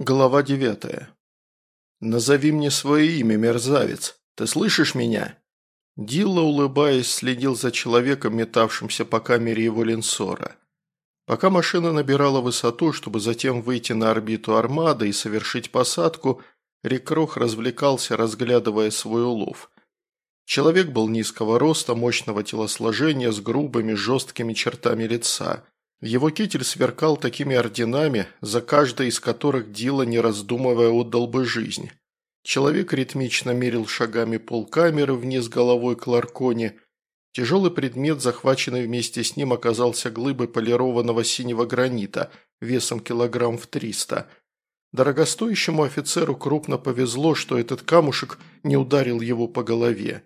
Глава девятая. «Назови мне свое имя, мерзавец. Ты слышишь меня?» Дилла, улыбаясь, следил за человеком, метавшимся по камере его линсора. Пока машина набирала высоту, чтобы затем выйти на орбиту армады и совершить посадку, Рикрох развлекался, разглядывая свой улов. Человек был низкого роста, мощного телосложения, с грубыми, жесткими чертами лица – его китель сверкал такими орденами, за каждой из которых Дила, не раздумывая, отдал бы жизнь. Человек ритмично мерил шагами полкамеры вниз головой к Ларконе. Тяжелый предмет, захваченный вместе с ним, оказался глыбой полированного синего гранита, весом килограмм в триста. Дорогостоящему офицеру крупно повезло, что этот камушек не ударил его по голове.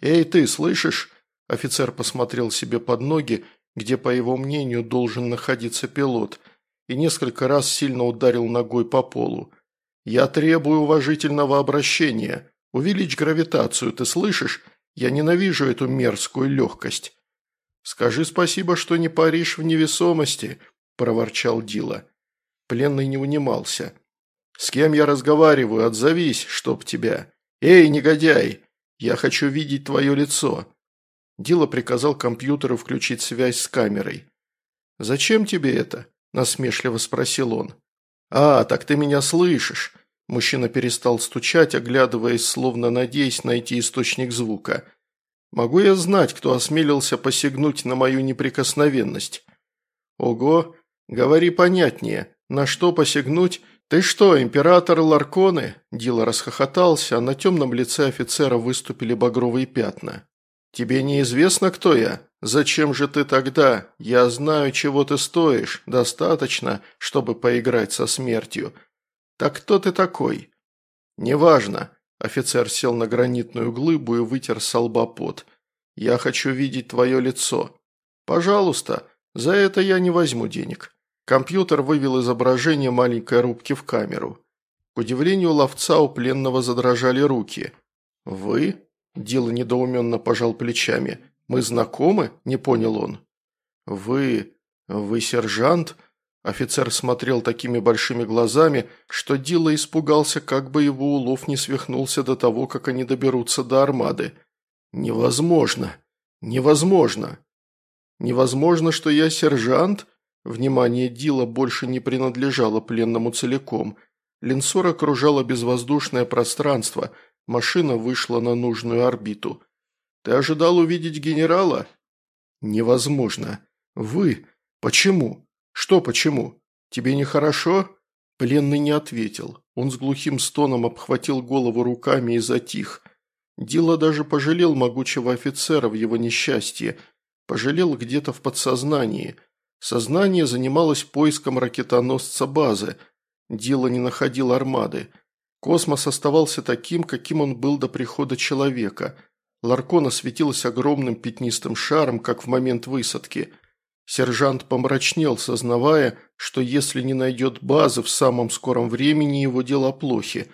«Эй, ты, слышишь?» Офицер посмотрел себе под ноги где, по его мнению, должен находиться пилот, и несколько раз сильно ударил ногой по полу. «Я требую уважительного обращения. Увеличь гравитацию, ты слышишь? Я ненавижу эту мерзкую легкость». «Скажи спасибо, что не паришь в невесомости», – проворчал Дила. Пленный не унимался. «С кем я разговариваю? Отзовись, чтоб тебя. Эй, негодяй! Я хочу видеть твое лицо. Дила приказал компьютеру включить связь с камерой. «Зачем тебе это?» – насмешливо спросил он. «А, так ты меня слышишь!» Мужчина перестал стучать, оглядываясь, словно надеясь найти источник звука. «Могу я знать, кто осмелился посягнуть на мою неприкосновенность?» «Ого! Говори понятнее. На что посягнуть? Ты что, император Ларконы?» Дила расхохотался, а на темном лице офицера выступили багровые пятна. «Тебе неизвестно, кто я? Зачем же ты тогда? Я знаю, чего ты стоишь. Достаточно, чтобы поиграть со смертью. Так кто ты такой?» «Неважно». Офицер сел на гранитную глыбу и вытер с лба пот. «Я хочу видеть твое лицо». «Пожалуйста. За это я не возьму денег». Компьютер вывел изображение маленькой рубки в камеру. К удивлению ловца у пленного задрожали руки. «Вы?» Дила недоуменно пожал плечами. «Мы знакомы?» – не понял он. «Вы... вы сержант?» Офицер смотрел такими большими глазами, что Дила испугался, как бы его улов не свихнулся до того, как они доберутся до армады. «Невозможно! Невозможно!» «Невозможно, что я сержант?» Внимание Дила больше не принадлежало пленному целиком. Линсор окружало безвоздушное пространство – Машина вышла на нужную орбиту. «Ты ожидал увидеть генерала?» «Невозможно. Вы? Почему? Что почему? Тебе нехорошо?» Пленный не ответил. Он с глухим стоном обхватил голову руками и затих. Дила даже пожалел могучего офицера в его несчастье. Пожалел где-то в подсознании. Сознание занималось поиском ракетоносца базы. Дила не находил армады. Космос оставался таким, каким он был до прихода человека. Ларкона светилась огромным пятнистым шаром, как в момент высадки. Сержант помрачнел, сознавая, что если не найдет базы в самом скором времени, его дела плохи.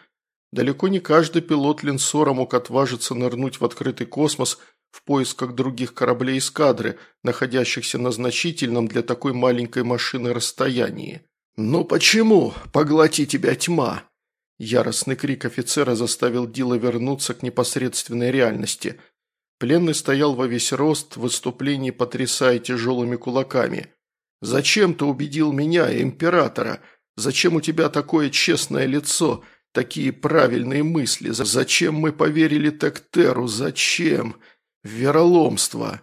Далеко не каждый пилот линсора мог отважиться нырнуть в открытый космос в поисках других кораблей эскадры, находящихся на значительном для такой маленькой машины расстоянии. «Ну почему? Поглоти тебя тьма!» Яростный крик офицера заставил Дила вернуться к непосредственной реальности. Пленный стоял во весь рост, в выступлении потрясая тяжелыми кулаками. «Зачем ты убедил меня, императора? Зачем у тебя такое честное лицо, такие правильные мысли? Зачем мы поверили Тектеру? Зачем? Вероломство!»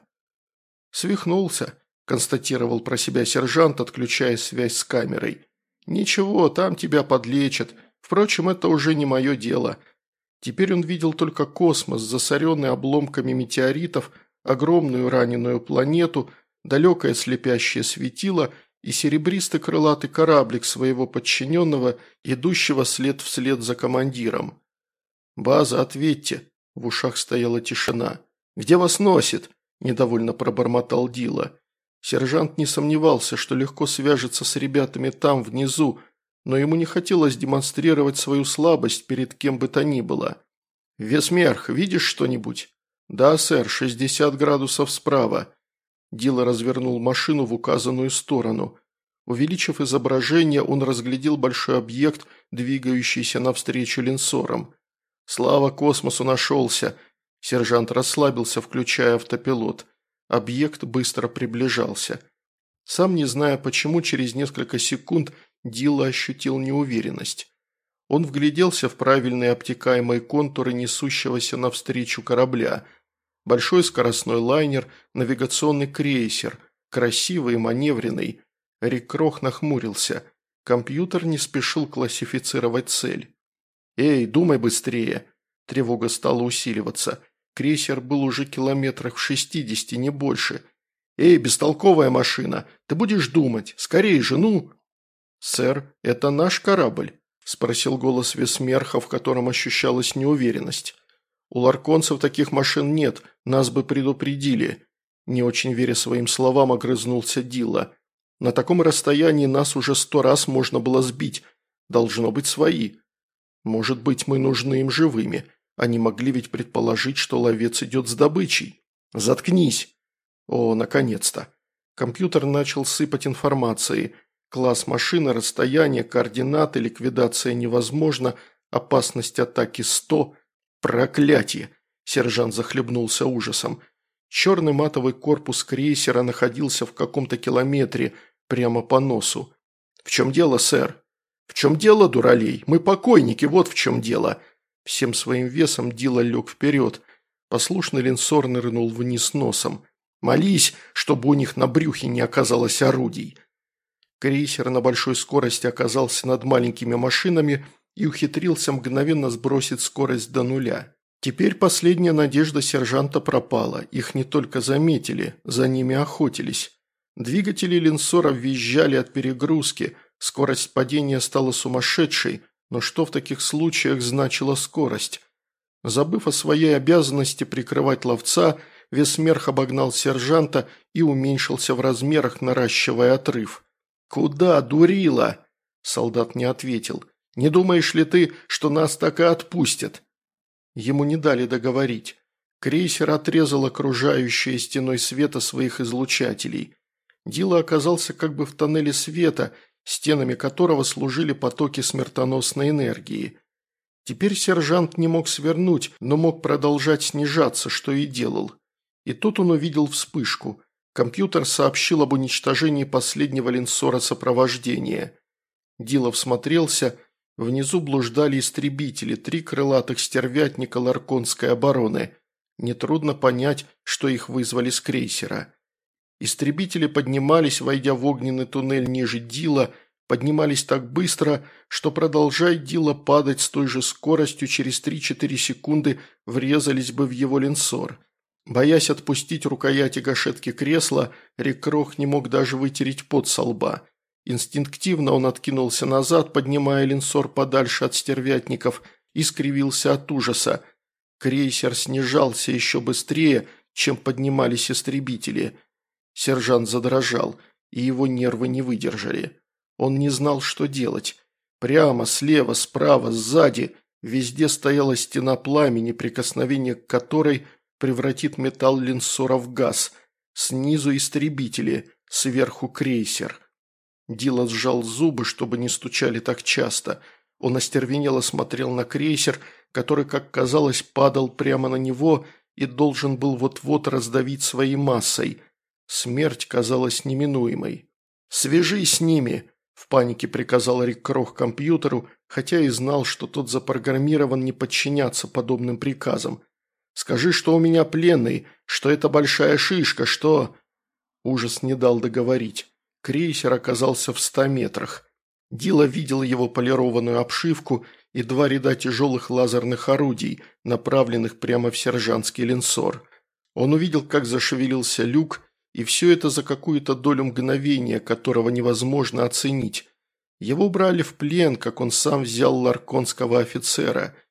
«Свихнулся», – констатировал про себя сержант, отключая связь с камерой. «Ничего, там тебя подлечат». Впрочем, это уже не мое дело. Теперь он видел только космос, засоренный обломками метеоритов, огромную раненую планету, далекое слепящее светило и серебристый крылатый кораблик своего подчиненного, идущего след вслед за командиром. «База, ответьте!» – в ушах стояла тишина. «Где вас носит?» – недовольно пробормотал Дила. Сержант не сомневался, что легко свяжется с ребятами там, внизу, но ему не хотелось демонстрировать свою слабость перед кем бы то ни было. «Весмерх, видишь что-нибудь?» «Да, сэр, 60 градусов справа». Дила развернул машину в указанную сторону. Увеличив изображение, он разглядел большой объект, двигающийся навстречу линсорам. «Слава космосу нашелся!» Сержант расслабился, включая автопилот. Объект быстро приближался. Сам не зная почему, через несколько секунд Дилла ощутил неуверенность. Он вгляделся в правильные обтекаемые контуры несущегося навстречу корабля. Большой скоростной лайнер, навигационный крейсер, красивый и маневренный. Рик Крох нахмурился. Компьютер не спешил классифицировать цель. «Эй, думай быстрее!» Тревога стала усиливаться. Крейсер был уже километрах в шестидесяти, не больше. «Эй, бестолковая машина, ты будешь думать. Скорее же, ну!» «Сэр, это наш корабль?» – спросил голос Весмерха, в котором ощущалась неуверенность. «У ларконцев таких машин нет, нас бы предупредили». Не очень веря своим словам, огрызнулся Дила. «На таком расстоянии нас уже сто раз можно было сбить. Должно быть свои. Может быть, мы нужны им живыми. Они могли ведь предположить, что ловец идет с добычей. Заткнись!» О, наконец-то. Компьютер начал сыпать информацией. Класс машины, расстояние, координаты, ликвидация невозможно, опасность атаки 100. Проклятие! Сержант захлебнулся ужасом. Черный матовый корпус крейсера находился в каком-то километре, прямо по носу. «В чем дело, сэр?» «В чем дело, дуралей? Мы покойники, вот в чем дело!» Всем своим весом Дила лег вперед. Послушный линсор нырнул вниз носом. «Молись, чтобы у них на брюхе не оказалось орудий!» Крейсер на большой скорости оказался над маленькими машинами и ухитрился мгновенно сбросить скорость до нуля. Теперь последняя надежда сержанта пропала, их не только заметили, за ними охотились. Двигатели линсора визжали от перегрузки, скорость падения стала сумасшедшей, но что в таких случаях значила скорость? Забыв о своей обязанности прикрывать ловца, Весмерх обогнал сержанта и уменьшился в размерах, наращивая отрыв. «Куда, дурила?» Солдат не ответил. «Не думаешь ли ты, что нас так и отпустят?» Ему не дали договорить. Крейсер отрезал окружающее стеной света своих излучателей. Дила оказался как бы в тоннеле света, стенами которого служили потоки смертоносной энергии. Теперь сержант не мог свернуть, но мог продолжать снижаться, что и делал. И тут он увидел вспышку. Компьютер сообщил об уничтожении последнего линсора сопровождения. Дилов смотрелся, внизу блуждали истребители, три крылатых стервятника Ларконской обороны. Нетрудно понять, что их вызвали с крейсера. Истребители поднимались, войдя в огненный туннель ниже Дила, поднимались так быстро, что, продолжая Дила падать с той же скоростью, через 3-4 секунды врезались бы в его линсор. Боясь отпустить рукояти гашетки кресла, Рикрох не мог даже вытереть пот со лба. Инстинктивно он откинулся назад, поднимая линсор подальше от стервятников, и скривился от ужаса. Крейсер снижался еще быстрее, чем поднимались истребители. Сержант задрожал, и его нервы не выдержали. Он не знал, что делать. Прямо, слева, справа, сзади – везде стояла стена пламени, прикосновение к которой – превратит металл линсора в газ. Снизу истребители, сверху крейсер. Дила сжал зубы, чтобы не стучали так часто. Он остервенело смотрел на крейсер, который, как казалось, падал прямо на него и должен был вот-вот раздавить своей массой. Смерть казалась неминуемой. «Свяжись с ними!» – в панике приказал Рик Крох компьютеру, хотя и знал, что тот запрограммирован не подчиняться подобным приказам. Скажи, что у меня пленный, что это большая шишка, что...» Ужас не дал договорить. Крейсер оказался в ста метрах. Дила видел его полированную обшивку и два ряда тяжелых лазерных орудий, направленных прямо в сержантский линсор. Он увидел, как зашевелился люк, и все это за какую-то долю мгновения, которого невозможно оценить. Его брали в плен, как он сам взял ларконского офицера –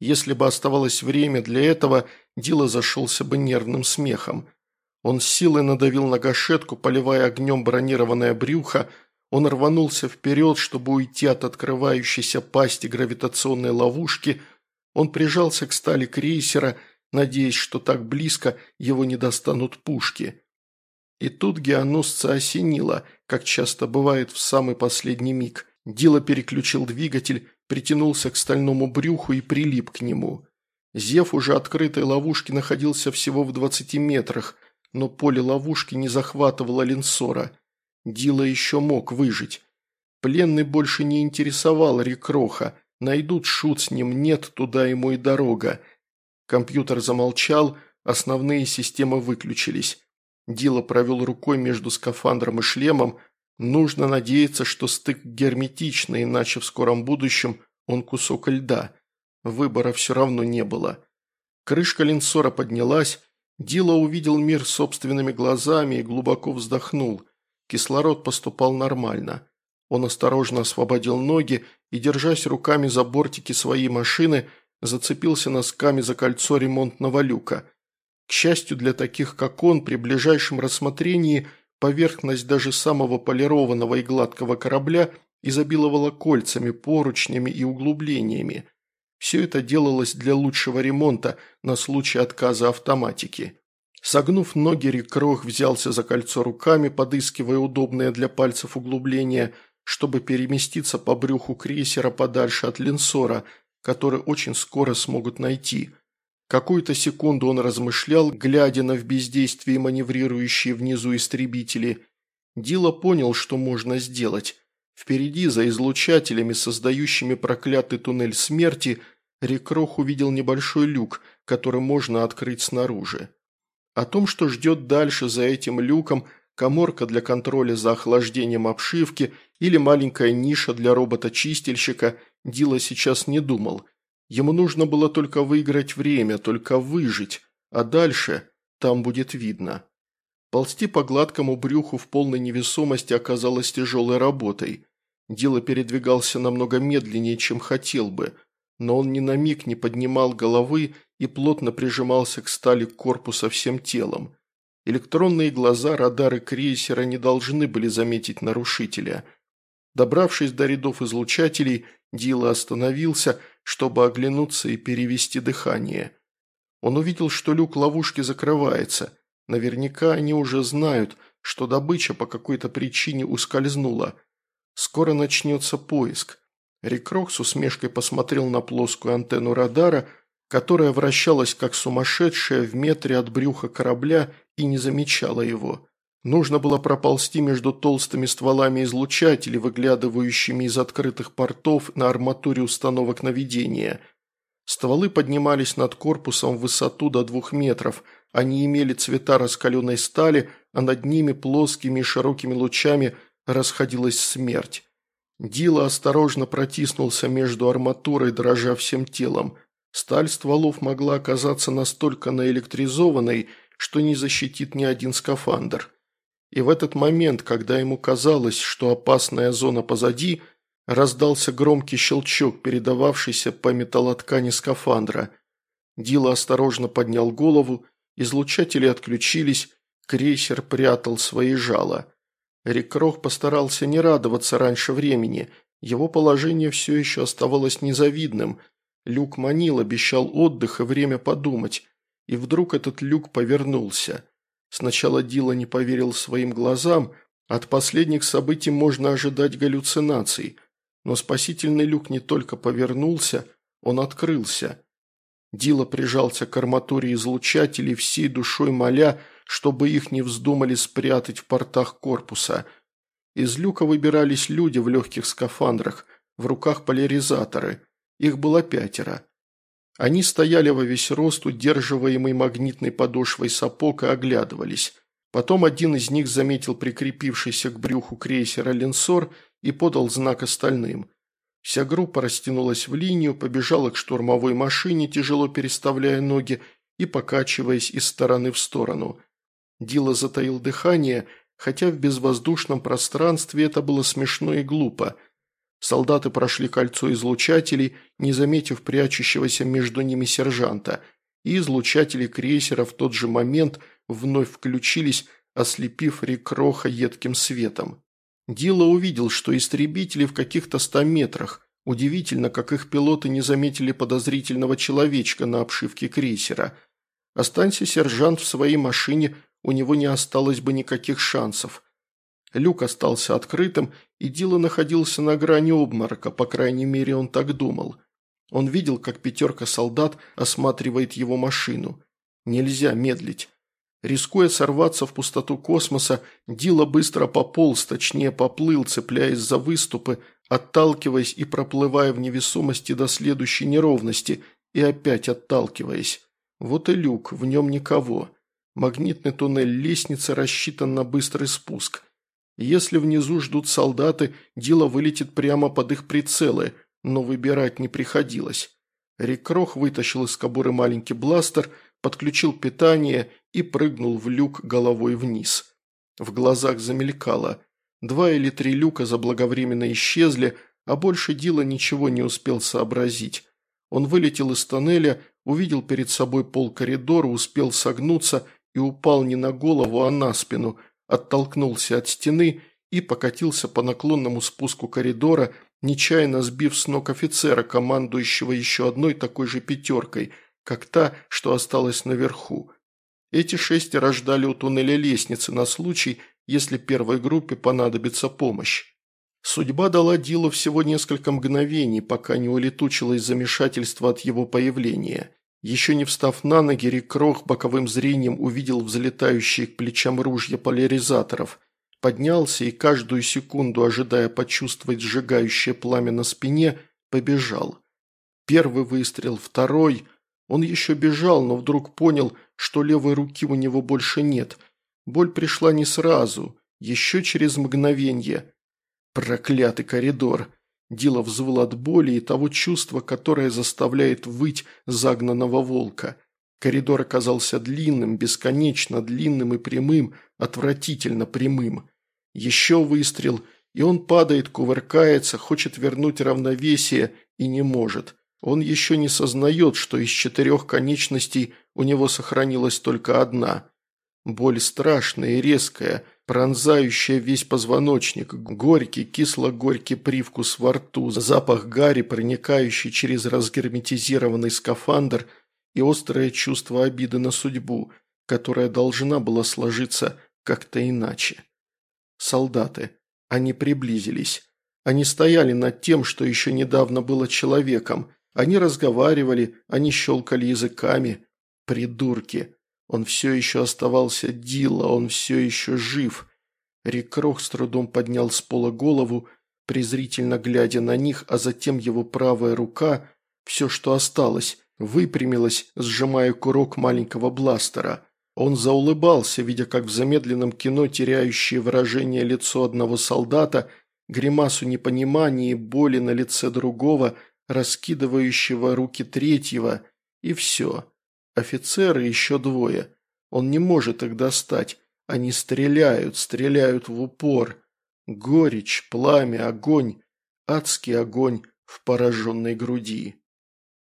если бы оставалось время для этого, Дила зашелся бы нервным смехом. Он силой надавил на гашетку, поливая огнем бронированное брюхо, он рванулся вперед, чтобы уйти от открывающейся пасти гравитационной ловушки. Он прижался к стали крейсера, надеясь, что так близко его не достанут пушки. И тут геоносца осенило, как часто бывает в самый последний миг. Дила переключил двигатель, притянулся к стальному брюху и прилип к нему. Зев уже открытой ловушки находился всего в 20 метрах, но поле ловушки не захватывало линсора. Дила еще мог выжить. Пленный больше не интересовал Рикроха. Найдут шут с ним, нет, туда ему и дорога. Компьютер замолчал, основные системы выключились. Дила провел рукой между скафандром и шлемом. Нужно надеяться, что стык герметичный, иначе в скором будущем он кусок льда. Выбора все равно не было. Крышка линсора поднялась. Дила увидел мир собственными глазами и глубоко вздохнул. Кислород поступал нормально. Он осторожно освободил ноги и, держась руками за бортики своей машины, зацепился носками за кольцо ремонтного люка. К счастью для таких, как он, при ближайшем рассмотрении поверхность даже самого полированного и гладкого корабля изобиловала кольцами, поручнями и углублениями. Все это делалось для лучшего ремонта на случай отказа автоматики. Согнув ноги, Рикрох взялся за кольцо руками, подыскивая удобное для пальцев углубление, чтобы переместиться по брюху крейсера подальше от линсора, который очень скоро смогут найти. Какую-то секунду он размышлял, глядя на в бездействии маневрирующие внизу истребители. Дила понял, что можно сделать. Впереди, за излучателями, создающими проклятый туннель смерти, Рекрох увидел небольшой люк, который можно открыть снаружи. О том, что ждет дальше за этим люком, коморка для контроля за охлаждением обшивки или маленькая ниша для робота-чистильщика, Дила сейчас не думал. Ему нужно было только выиграть время, только выжить, а дальше там будет видно. Ползти по гладкому брюху в полной невесомости оказалось тяжелой работой. Дила передвигался намного медленнее, чем хотел бы, но он ни на миг не поднимал головы и плотно прижимался к стали корпуса всем телом. Электронные глаза радары крейсера не должны были заметить нарушителя. Добравшись до рядов излучателей, Дила остановился, чтобы оглянуться и перевести дыхание. Он увидел, что люк ловушки закрывается. Наверняка они уже знают, что добыча по какой-то причине ускользнула – Скоро начнется поиск. Рикрок с усмешкой посмотрел на плоскую антенну радара, которая вращалась как сумасшедшая в метре от брюха корабля и не замечала его. Нужно было проползти между толстыми стволами излучателей, выглядывающими из открытых портов на арматуре установок наведения. Стволы поднимались над корпусом в высоту до двух метров, они имели цвета раскаленной стали, а над ними плоскими и широкими лучами – расходилась смерть. Дила осторожно протиснулся между арматурой, дрожа всем телом. Сталь стволов могла оказаться настолько наэлектризованной, что не защитит ни один скафандр. И в этот момент, когда ему казалось, что опасная зона позади, раздался громкий щелчок, передававшийся по металлоткани скафандра. Дила осторожно поднял голову, излучатели отключились, крейсер прятал свои жала. Рикрох постарался не радоваться раньше времени. Его положение все еще оставалось незавидным. Люк манил, обещал отдых и время подумать. И вдруг этот люк повернулся. Сначала Дила не поверил своим глазам. От последних событий можно ожидать галлюцинаций. Но спасительный люк не только повернулся, он открылся. Дила прижался к арматуре излучателей всей душой моля, чтобы их не вздумали спрятать в портах корпуса. Из люка выбирались люди в легких скафандрах, в руках поляризаторы. Их было пятеро. Они стояли во весь рост, удерживаемый магнитной подошвой сапог, и оглядывались. Потом один из них заметил прикрепившийся к брюху крейсера «Ленсор» и подал знак остальным. Вся группа растянулась в линию, побежала к штурмовой машине, тяжело переставляя ноги и покачиваясь из стороны в сторону – Дила затаил дыхание, хотя в безвоздушном пространстве это было смешно и глупо. Солдаты прошли кольцо излучателей, не заметив прячущегося между ними сержанта, и излучатели крейсера в тот же момент вновь включились, ослепив Рикроха едким светом. Дила увидел, что истребители в каких-то ста метрах. Удивительно, как их пилоты не заметили подозрительного человечка на обшивке крейсера. Останься сержант в своей машине, у него не осталось бы никаких шансов. Люк остался открытым, и Дила находился на грани обморока, по крайней мере, он так думал. Он видел, как пятерка солдат осматривает его машину. Нельзя медлить. Рискуя сорваться в пустоту космоса, Дила быстро пополз, точнее поплыл, цепляясь за выступы, отталкиваясь и проплывая в невесомости до следующей неровности, и опять отталкиваясь. Вот и люк, в нем никого. Магнитный туннель лестницы рассчитан на быстрый спуск. Если внизу ждут солдаты, Дила вылетит прямо под их прицелы, но выбирать не приходилось. Рик Крох вытащил из кобуры маленький бластер, подключил питание и прыгнул в люк головой вниз. В глазах замелькало. Два или три люка заблаговременно исчезли, а больше Дила ничего не успел сообразить. Он вылетел из тоннеля, увидел перед собой пол коридора, успел согнуться и упал не на голову, а на спину, оттолкнулся от стены и покатился по наклонному спуску коридора, нечаянно сбив с ног офицера, командующего еще одной такой же пятеркой, как та, что осталась наверху. Эти шестеро ждали у туннеля лестницы на случай, если первой группе понадобится помощь. Судьба дала Дилу всего несколько мгновений, пока не улетучилось замешательство от его появления. Еще не встав на ноги, Рик Крох боковым зрением увидел взлетающие к плечам ружья поляризаторов. Поднялся и каждую секунду, ожидая почувствовать сжигающее пламя на спине, побежал. Первый выстрел, второй. Он еще бежал, но вдруг понял, что левой руки у него больше нет. Боль пришла не сразу, еще через мгновение. Проклятый коридор! Дила взвыл от боли и того чувства, которое заставляет выть загнанного волка. Коридор оказался длинным, бесконечно длинным и прямым, отвратительно прямым. Еще выстрел, и он падает, кувыркается, хочет вернуть равновесие и не может. Он еще не сознает, что из четырех конечностей у него сохранилась только одна. Боль страшная и резкая, пронзающая весь позвоночник, горький, кисло-горький привкус во рту, запах гари, проникающий через разгерметизированный скафандр и острое чувство обиды на судьбу, которая должна была сложиться как-то иначе. Солдаты. Они приблизились. Они стояли над тем, что еще недавно было человеком. Они разговаривали, они щелкали языками. Придурки. Он все еще оставался Дила, он все еще жив. Рик Крох с трудом поднял с пола голову, презрительно глядя на них, а затем его правая рука, все, что осталось, выпрямилась, сжимая курок маленького бластера. Он заулыбался, видя, как в замедленном кино теряющее выражение лицо одного солдата, гримасу непонимания и боли на лице другого, раскидывающего руки третьего, и все. Офицеры еще двое. Он не может их достать. Они стреляют, стреляют в упор. Горечь, пламя, огонь. Адский огонь в пораженной груди.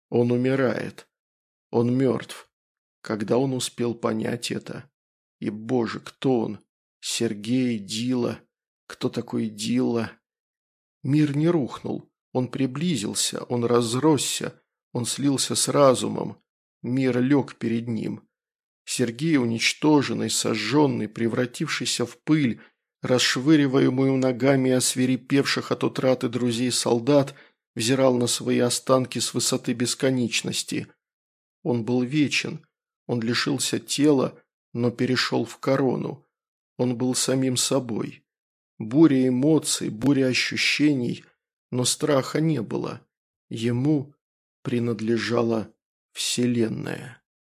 Он умирает. Он мертв. Когда он успел понять это? И, боже, кто он? Сергей, Дила. Кто такой Дила? Мир не рухнул. Он приблизился, он разросся, он слился с разумом. Мир лег перед ним. Сергей, уничтоженный, сожженный, превратившийся в пыль, расшвыриваемую ногами осверепевших от утраты друзей солдат, взирал на свои останки с высоты бесконечности. Он был вечен, он лишился тела, но перешел в корону. Он был самим собой. Буря эмоций, буря ощущений, но страха не было. Ему принадлежала Вселенная.